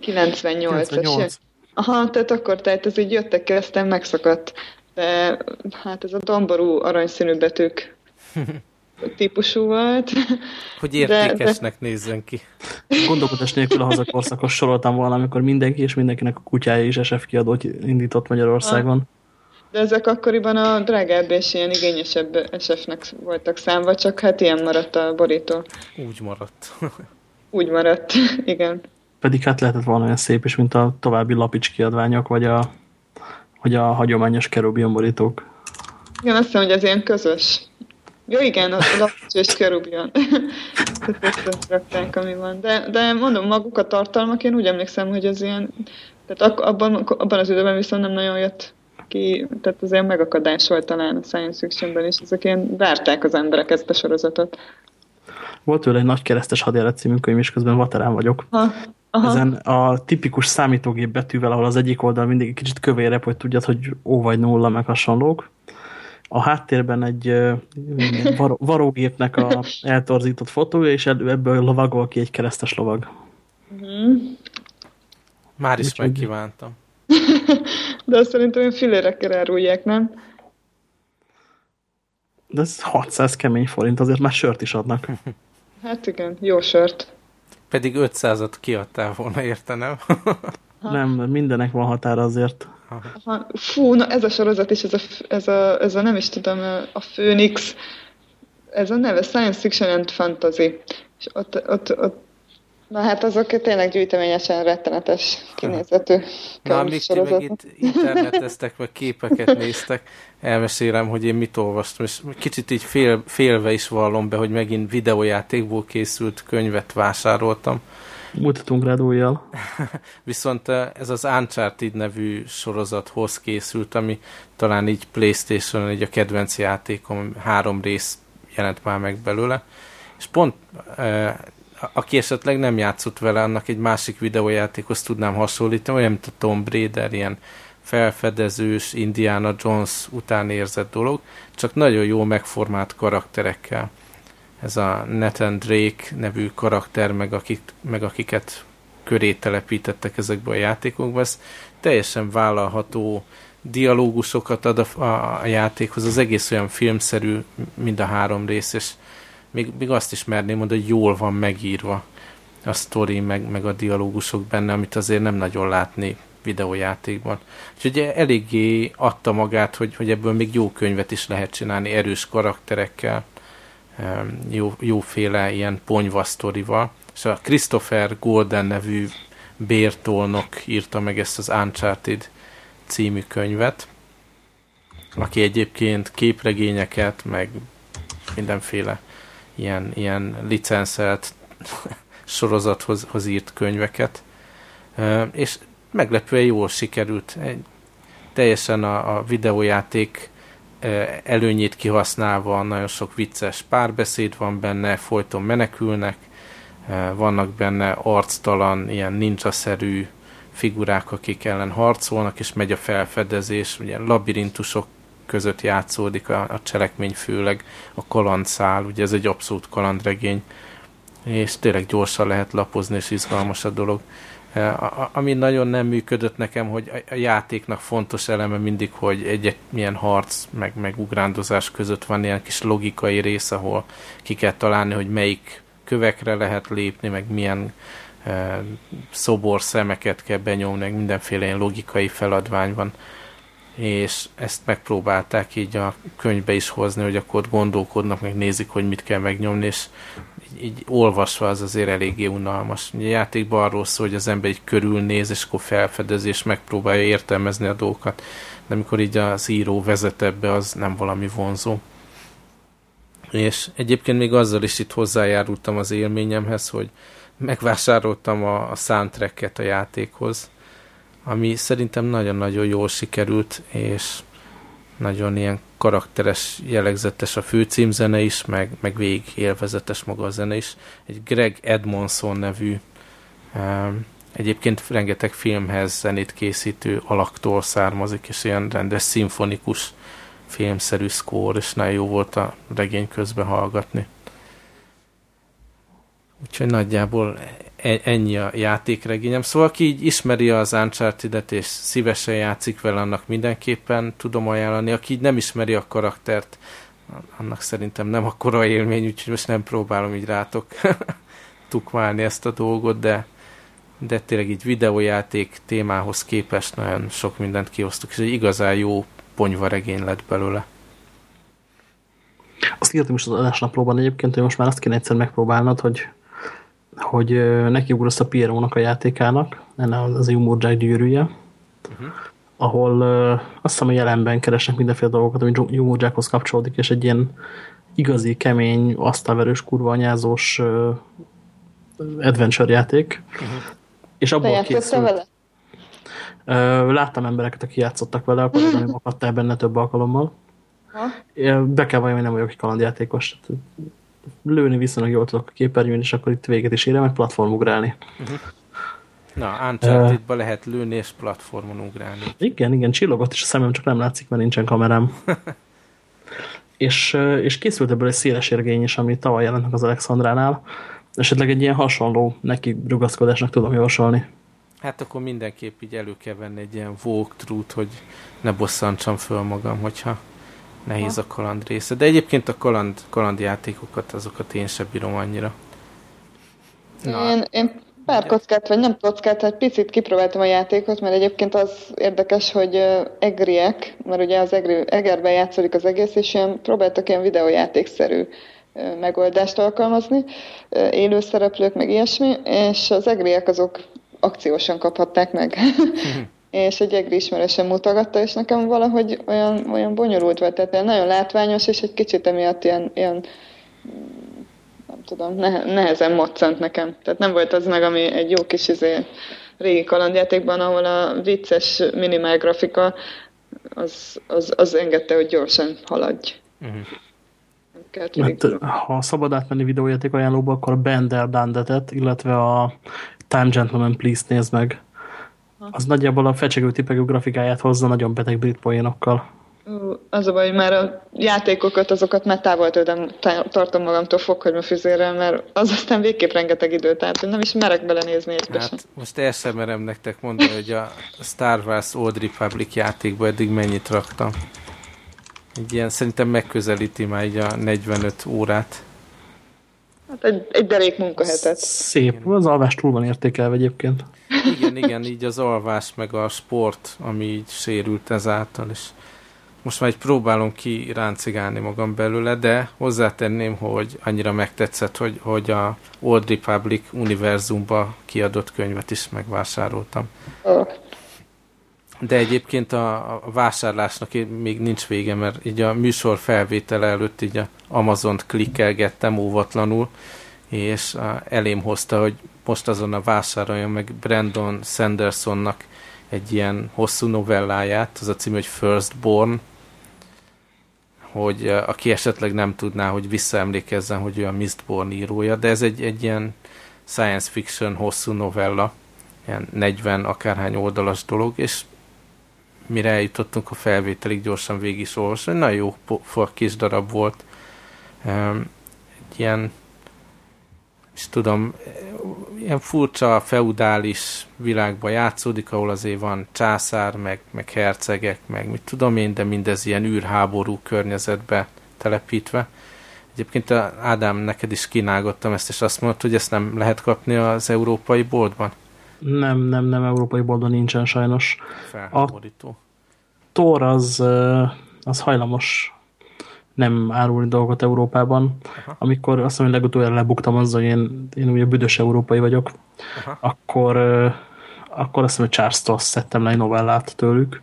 98 98. Aha, tehát akkor, tehát ez így jöttek ki, aztán megszakadt. De hát ez a domború aranyszínű betűk típusú volt. Hogy értékesnek de, de... nézzen ki. Gondolkodás nélkül a hazakorszakos soroltam volna, amikor mindenki és mindenkinek a kutyája is SF kiadót indított Magyarországon. De ezek akkoriban a drágább és ilyen igényesebb SF-nek voltak számva, csak hát ilyen maradt a borító. Úgy maradt. Úgy maradt, igen. Pedig hát lehetett volna olyan szép is, mint a további lapics kiadványok, vagy a, vagy a hagyományos kerubion borítók. Igen, azt hiszem, hogy ez ilyen közös. Jó, igen, a lapics és kerubion. rakták, ami van. De, de mondom, maguk a tartalmak, én úgy emlékszem, hogy ez ilyen, tehát abban, abban az időben viszont nem nagyon jött ki, tehát azért megakadás volt talán a science fictionben, és ezek ilyen várták az emberek ezt a sorozatot. Volt tőle egy nagy keresztes hadjárat című könyv, és közben vaterán vagyok. Ha, aha. Ezen a tipikus számítógép betűvel, ahol az egyik oldal mindig egy kicsit kövérebb, hogy tudjad, hogy ó vagy nulla, meg hasonlók. A háttérben egy var varógépnek a eltorzított fotója, és ebből lovagol ki egy keresztes lovag. Uh mhm. -huh. Már is megkívántam. De azt szerintem filérekkel árulják, nem? De ez 600 kemény forint, azért már sört is adnak. Hát igen, jó sört. Pedig 500-at kiadtál volna, érte, nem? nem, mindenek van határa azért. Aha. Fú, na ez a sorozat is, ez a, ez a, ez a nem is tudom, a Phoenix, ez a neve Science Fiction and Fantasy. És ott, ott, ott Na hát azok tényleg gyűjteményesen rettenetes kinézetű Na, amíg ti meg itt interneteztek, vagy képeket néztek, elmesélem, hogy én mit olvastam, és kicsit így fél, félve is vallom be, hogy megint videójátékból készült könyvet vásároltam. Mutatunk rád újjal. Viszont eh, ez az Uncharted nevű sorozathoz készült, ami talán így Playstation egy a kedvenc játékom, három rész jelent már meg belőle. És pont eh, aki esetleg nem játszott vele, annak egy másik videójátékhoz tudnám hasonlítani, olyan, mint a Tom Raider, ilyen felfedezős, Indiana Jones után érzett dolog, csak nagyon jó megformált karakterekkel. Ez a Nathan Drake nevű karakter, meg, akik, meg akiket köré telepítettek ezekbe a játékokba, ez teljesen vállalható dialógusokat ad a, a, a játékhoz, az egész olyan filmszerű, mind a három rész, és még, még azt is merném mondani, hogy jól van megírva a sztori, meg, meg a dialógusok benne, amit azért nem nagyon látni videójátékban. Úgyhogy eléggé adta magát, hogy, hogy ebből még jó könyvet is lehet csinálni, erős karakterekkel, jó, jóféle ilyen ponyva sztorival. És a Christopher Golden nevű bértolnok írta meg ezt az Uncharted című könyvet, aki egyébként képregényeket, meg mindenféle ilyen, ilyen licenszelt sorozathoz hoz írt könyveket, és meglepően jól sikerült. Egy, teljesen a, a videójáték előnyét kihasználva nagyon sok vicces párbeszéd van benne, folyton menekülnek, vannak benne arctalan, ilyen ninja-szerű figurák, akik ellen harcolnak, és megy a felfedezés, ugye labirintusok között játszódik a, a cselekmény, főleg a kalandszál, ugye ez egy abszolút kalandregény, és tényleg gyorsan lehet lapozni, és izgalmas a dolog. E, ami nagyon nem működött nekem, hogy a játéknak fontos eleme mindig, hogy egy-egy milyen harc, meg, meg ugrándozás között van ilyen kis logikai rész, ahol ki kell találni, hogy melyik kövekre lehet lépni, meg milyen e, szobor szemeket kell benyomni, meg mindenféle ilyen logikai feladvány van és ezt megpróbálták így a könyvbe is hozni, hogy akkor gondolkodnak, meg nézik, hogy mit kell megnyomni, és így, így olvasva az azért eléggé unalmas. A játékban arról szól, hogy az ember egy körülnéz, és akkor felfedezi, és megpróbálja értelmezni a dolgokat, de amikor így az író vezet ebbe, az nem valami vonzó. És egyébként még azzal is itt hozzájárultam az élményemhez, hogy megvásároltam a, a soundtracket a játékhoz, ami szerintem nagyon-nagyon jól sikerült, és nagyon ilyen karakteres, jellegzetes a főcímzene is, meg, meg végig élvezetes maga a zene is. Egy Greg Edmondson nevű um, egyébként rengeteg filmhez zenét készítő alaktól származik, és ilyen rendes szimfonikus filmszerű szkór, és nagyon jó volt a regény közben hallgatni. Úgyhogy nagyjából ennyi a játékregényem. Szóval aki így ismeri az Uncharted-et és szívesen játszik vele, annak mindenképpen tudom ajánlani. Aki így nem ismeri a karaktert, annak szerintem nem akkora élmény, úgyhogy most nem próbálom így rátok tukmálni ezt a dolgot, de, de tényleg így videójáték témához képest nagyon sok mindent kiosztuk, és egy igazán jó ponyvaregény lett belőle. Azt írtam is az adásnaplóban egyébként, hogy most már azt kéne egyszer megpróbálnod, hogy hogy nekiugrasz a Pierónak a játékának, az a Jumurják gyűrűje, uh -huh. ahol uh, azt hiszem a jelenben keresnek mindenféle dolgokat, ami Jumurjákhoz kapcsolódik, és egy ilyen igazi, kemény, asztalverős, kurva anyázós uh, adventure játék. Uh -huh. És abból készült... vele? Uh, láttam embereket, akik játszottak vele, akkor nem akadtál benne több alkalommal. Ha? Be kell valami, nem vagyok egy kalandjátékos lőni viszonylag jól tudok a képernyőn, és akkor itt véget is érem, meg platformugrálni. Uh -huh. Na, Uncharted-ba uh, lehet lőni és platformon ugrálni. Igen, igen, csillogott, és a szemem csak nem látszik, mert nincsen kamerám. és, és készült ebből egy széles érgény is, ami tavaly jelent meg az Alexandránál. Esetleg egy ilyen hasonló neki rugaszkodásnak tudom javasolni. Hát akkor mindenképp így elő kell venni egy ilyen walkthrough hogy ne bosszantsam föl magam, hogyha nehéz a kaland része. De egyébként a kaland, kalandjátékokat, azokat én sem bírom annyira. Na. Én, én pár kockát, vagy nem kockát, egy picit kipróbáltam a játékot, mert egyébként az érdekes, hogy egriek, mert ugye az egri, egerben játszódik az egész, és ilyen, próbáltak ilyen videójátékszerű megoldást alkalmazni, élő szereplők, meg ilyesmi, és az egriek azok akciósan kaphatták meg. és egy egri ismerősen mutogatta, és nekem valahogy olyan, olyan bonyolult volt, tehát nagyon látványos, és egy kicsit emiatt ilyen, ilyen nem tudom, nehezen moccant nekem. Tehát nem volt az meg, ami egy jó kis izé, régi kalandjátékban, ahol a vicces minimál grafika az, az, az engedte, hogy gyorsan haladj. Uh-huh. Mert, ha szabad átmenni videójáték ajánlóba, akkor a Bender Dandetet, illetve a Time Gentleman Please nézd meg. Az nagyjából a fecsegő tipegő grafikáját hozza nagyon beteg brit poénokkal. Az a baj, hogy már a játékokat, azokat már távol tőlem tartom magamtól füzérrel, mert az aztán végképp rengeteg idő, tehát nem is merek belenézni egybe Hát most el sem merem nektek mondani, hogy a Star Wars Old Republic játékban eddig mennyit raktam. Egy ilyen szerintem megközelíti már így a 45 órát. Hát egy, egy derék munkahetet. Szép, az alvás túl van értékelve egyébként. Igen, igen, így az alvás, meg a sport, ami így sérült ezáltal, és most már egy próbálom ki ráncigálni magam belőle, de hozzátenném, hogy annyira megtetszett, hogy, hogy a Old Republic univerzumba kiadott könyvet is megvásároltam. De egyébként a, a vásárlásnak még nincs vége, mert így a műsor felvétele előtt így a Amazont klikkelgettem óvatlanul, és elém hozta, hogy most azon a vásároljam meg Brandon Sandersonnak egy ilyen hosszú novelláját, az a cím, hogy Firstborn, hogy aki esetleg nem tudná, hogy visszaemlékezzen, hogy ő a Mistborn írója, de ez egy, egy ilyen science fiction hosszú novella, ilyen 40 akárhány oldalas dolog, és mire eljutottunk a felvételig, gyorsan végig olvasni. Nagyon jó kis darab volt. Egy ilyen, és tudom, ilyen furcsa feudális világban játszódik, ahol azért van császár, meg, meg hercegek, meg mit tudom én, de mindez ilyen űrháború környezetbe telepítve. Egyébként Ádám, neked is kínálgottam ezt, és azt mondta, hogy ezt nem lehet kapni az európai boltban. Nem, nem, nem, európai boltban nincsen sajnos. Felháborító. A Tor az, az hajlamos nem árulni dolgot Európában. Aha. Amikor azt mondom, hogy legutoljára lebuktam azzal, hogy én, én ugye büdös európai vagyok, Aha. akkor, akkor azt mondom, hogy Charles-tól szedtem le egy novellát tőlük,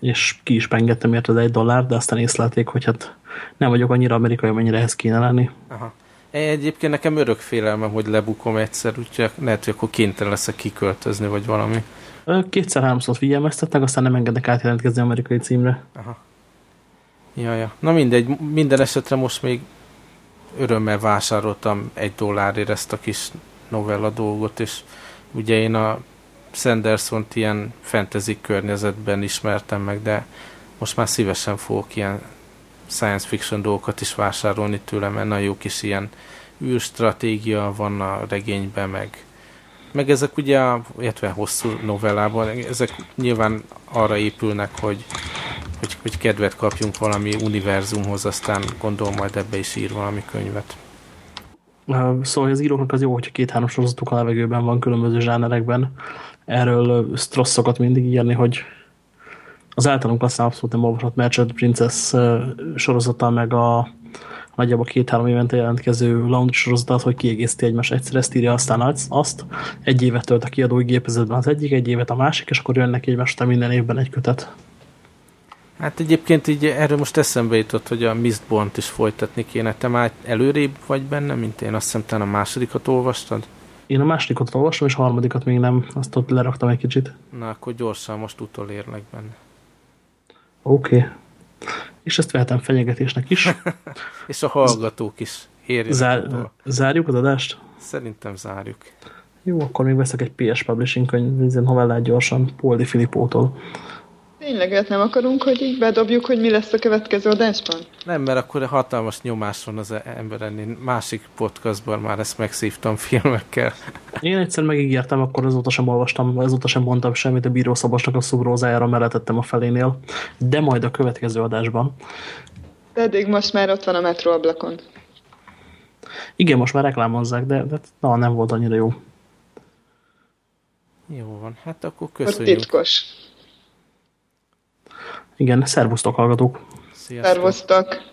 és ki is pengettem érted egy dollár, de aztán észlelték, hogy hát nem vagyok annyira amerikai, amennyire ehhez kéne lenni. Aha. Egyébként nekem örök félelmem, hogy lebukom egyszer, úgyhogy lehet, hogy akkor kénytelen leszek kiköltözni, vagy valami. Kétszer-háromszor figyelmeztetnek, aztán nem engednek átjelentkezni amerikai címre. Aha. Ja, ja. Na mindegy, minden esetre most még örömmel vásároltam egy dollárért ezt a kis novella dolgot, és ugye én a sanderson ilyen fantasy környezetben ismertem meg, de most már szívesen fogok ilyen science fiction dolgokat is vásárolni tőle, mert nagyon jó kis ilyen űrstratégia van a regényben, meg, meg ezek ugye, illetve hosszú novellában, ezek nyilván arra épülnek, hogy, hogy, hogy kedvet kapjunk valami univerzumhoz, aztán gondolom majd ebbe is ír valami könyvet. Szóval az íróknak az jó, hogyha két-három sorozatuk a levegőben van különböző zsánerekben. Erről stresszokat mindig írni, hogy az általunk aztán abszolút nem olvasott Merchant Princess sorozata, meg a nagyjából két-három évente jelentkező Lounge sorozatát, hogy kiegészíti egymás egyszer, ezt írja, aztán azt. Egy évet tölt a kiadói gépezetben az egyik, egy évet a másik, és akkor jönnek egymás után minden évben egy kötet. Hát egyébként így erről most eszembe jutott, hogy a Mistborn-t is folytatni kéne. Te már előrébb vagy benne, mint én? Azt hiszem, te a másodikat olvastad? Én a másodikat olvastam, és a harmadikat még nem. Azt ott leraktam egy kicsit. Na, akkor gyorsan most utolérlek benne. Oké. Okay. És ezt vehetem fenyegetésnek is. és a hallgatók is érjenek. Zár, zárjuk az adást? Szerintem zárjuk. Jó, akkor még veszek egy PS Publishing könyv, novellát gyorsan, Poldi Filipótól. Tényleg nem akarunk, hogy így bedobjuk, hogy mi lesz a következő adásban? Nem, mert akkor hatalmas nyomás van az emberen. Én másik podcastban már ezt megszívtam filmekkel. Én egyszer megígértem, akkor azóta sem olvastam, azóta sem mondtam semmit a Bíró Szabasnak a szubrózájára, mellettettem a felénél, de majd a következő adásban. Pedig most már ott van a metróablakon. Igen, most már reklámozzák, de, de na, nem volt annyira jó. Jó van, hát akkor köszönjük. A titkos. Igen, szervusztok hallgatók! Sziasztok! Szervusztok!